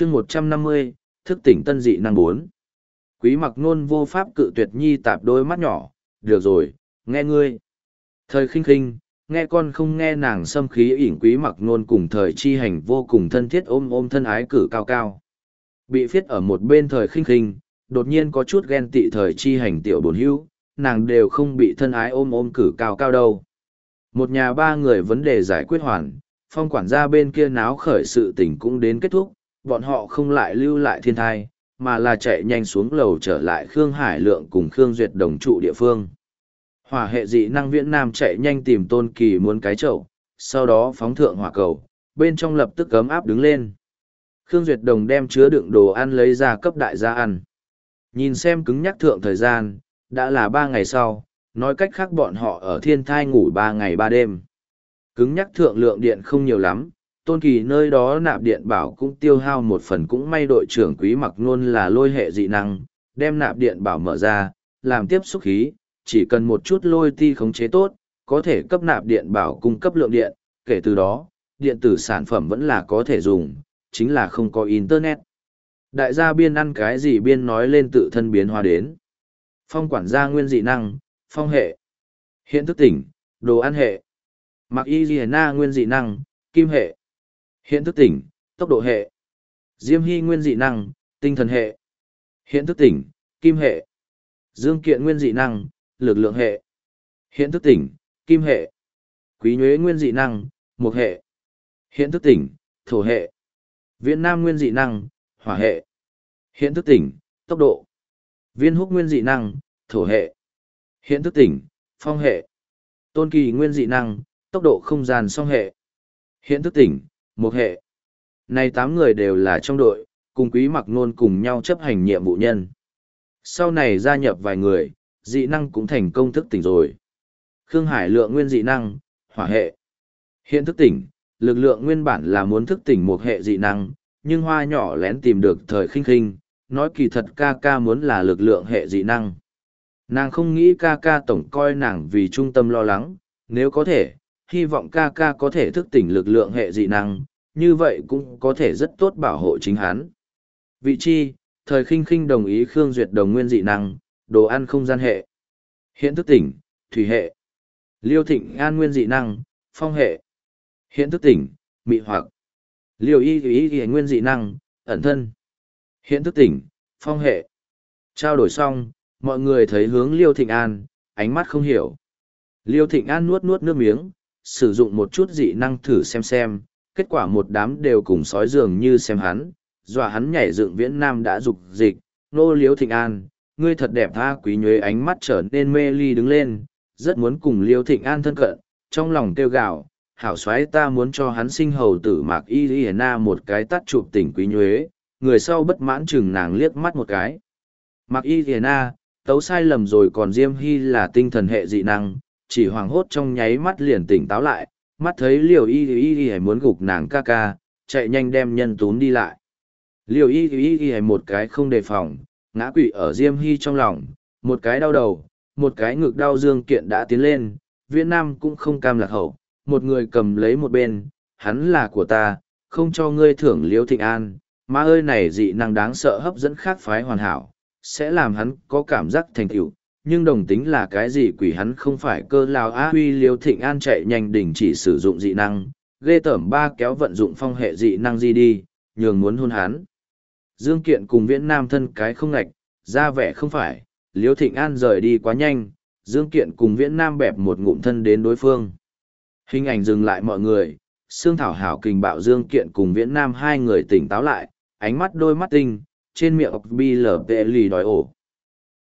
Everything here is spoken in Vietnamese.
chương một trăm năm mươi, thức tỉnh tân dị năng bốn. Quý mặc nôn vô pháp cự tuyệt nhi tạp đôi mắt nhỏ, được rồi, nghe ngươi. Thời khinh khinh, nghe con không nghe nàng xâm khí ỉn quý mặc nôn cùng thời chi hành vô cùng thân thiết ôm ôm thân ái cử cao cao. Bị phiết ở một bên thời khinh khinh, đột nhiên có chút ghen tị thời chi hành tiểu bồn hữu, nàng đều không bị thân ái ôm ôm cử cao cao đâu. Một nhà ba người vấn đề giải quyết hoàn, phong quản gia bên kia náo khởi sự tình cũng đến kết thúc bọn họ không lại lưu lại thiên thai, mà là chạy nhanh xuống lầu trở lại khương hải lượng cùng khương duyệt đồng trụ địa phương. Hỏa hệ dị năng viễn nam chạy nhanh tìm tôn kỳ muốn cái chậu, sau đó phóng thượng hỏa cầu, bên trong lập tức cấm áp đứng lên. Khương duyệt đồng đem chứa đựng đồ ăn lấy ra cấp đại gia ăn. Nhìn xem cứng nhắc thượng thời gian, đã là ba ngày sau, nói cách khác bọn họ ở thiên thai ngủ ba ngày ba đêm. Cứng nhắc thượng lượng điện không nhiều lắm tôn kỳ nơi đó nạp điện bảo cũng tiêu hao một phần cũng may đội trưởng quý mặc nôn là lôi hệ dị năng đem nạp điện bảo mở ra làm tiếp xúc khí chỉ cần một chút lôi ti khống chế tốt, có thể cấp nạp điện bảo cung cấp lượng điện, kể từ đó, điện tử sản phẩm vẫn là có thể dùng, chính là không có Internet. Đại gia biên ăn cái gì biên nói lên tự thân biến hóa đến. Phong quản gia nguyên dị năng, phong hệ. Hiện thức tỉnh, đồ ăn hệ. Mặc y ghi na nguyên dị năng, kim hệ. Hiện thức tỉnh, tốc độ hệ. Diêm hy nguyên dị năng, tinh thần hệ. Hiện thức tỉnh, kim hệ. Dương kiện nguyên dị năng, lực lượng hệ. Hiện thức tỉnh, kim hệ. Quý nhuế nguyên dị năng, mục hệ. Hiện thức tỉnh, thổ hệ. Viễn nam nguyên dị năng, hỏa hệ. Hiện thức tỉnh, tốc độ. Viên húc nguyên dị năng, thổ hệ. Hiện thức tỉnh, phong hệ. Tôn kỳ nguyên dị năng, tốc độ không gian song hệ. Hiện thức tỉnh, một hệ. Này tám người đều là trong đội, cùng quý mặc nôn cùng nhau chấp hành nhiệm vụ nhân. Sau này gia nhập vài người, dị năng cũng thành công thức tỉnh rồi. Khương Hải lượng nguyên dị năng, hỏa hệ. Hiện thức tỉnh, lực lượng nguyên bản là muốn thức tỉnh một hệ dị năng, nhưng hoa nhỏ lén tìm được thời khinh khinh, nói kỳ thật ca ca muốn là lực lượng hệ dị năng. Nàng không nghĩ ca ca tổng coi nàng vì trung tâm lo lắng, nếu có thể, hy vọng ca ca có thể thức tỉnh lực lượng hệ dị năng, như vậy cũng có thể rất tốt bảo hộ chính hắn. Vị chi, thời khinh khinh đồng ý Khương Duyệt đồng nguyên dị năng, đồ ăn không gian hệ. Hiện thức tỉnh, thủy hệ. Liêu thịnh an nguyên dị năng, phong hệ. Hiện thức tỉnh, mị hoặc. Liêu y y y nguyên dị năng, ẩn thân. Hiện thức tỉnh, phong hệ. Trao đổi xong, mọi người thấy hướng Liêu Thịnh An, ánh mắt không hiểu. Liêu Thịnh An nuốt nuốt nước miếng, sử dụng một chút dị năng thử xem xem, kết quả một đám đều cùng sói dường như xem hắn, dọa hắn nhảy dựng viễn nam đã dục dịch, nô liếu Thịnh An, ngươi thật đẹp tha quý nhuế ánh mắt trở nên mê ly đứng lên, rất muốn cùng Liêu Thịnh An thân cận, trong lòng kêu gào, hảo xoáy ta muốn cho hắn sinh hầu tử mạc y y na một cái tắt chụp tỉnh quý nhuế, người sau bất mãn chừng nàng liếc mắt một cái. Mạc y y na, tấu sai lầm rồi còn Diêm Hy là tinh thần hệ dị năng, chỉ hoàng hốt trong nháy mắt liền tỉnh táo lại, mắt thấy liều y y y muốn gục nàng ca ca, chạy nhanh đem nhân tún đi lại. Liều y y y một cái không đề phòng, ngã quỵ ở Diêm Hy trong lòng, một cái đau đầu, một cái ngực đau dương kiện đã tiến lên, Việt Nam cũng không cam lạc hậu, một người cầm lấy một bên, hắn là của ta, không cho ngươi thưởng liêu thịnh an, mà ơi này dị năng đáng sợ hấp dẫn khác phái hoàn hảo, sẽ làm hắn có cảm giác thành tựu nhưng đồng tính là cái gì quỷ hắn không phải cơ lao á huy liêu thịnh an chạy nhanh đình chỉ sử dụng dị năng, ghê tởm ba kéo vận dụng phong hệ dị năng gì đi, nhường muốn hôn hắn. Dương Kiện cùng viễn nam thân cái không ngạch, ra vẻ không phải, Liêu Thịnh An rời đi quá nhanh, Dương Kiện cùng viễn nam bẹp một ngụm thân đến đối phương. Hình ảnh dừng lại mọi người, Sương Thảo Hảo kình bạo Dương Kiện cùng viễn nam hai người tỉnh táo lại, ánh mắt đôi mắt tinh, trên miệng bi lở tệ lì đòi ổ.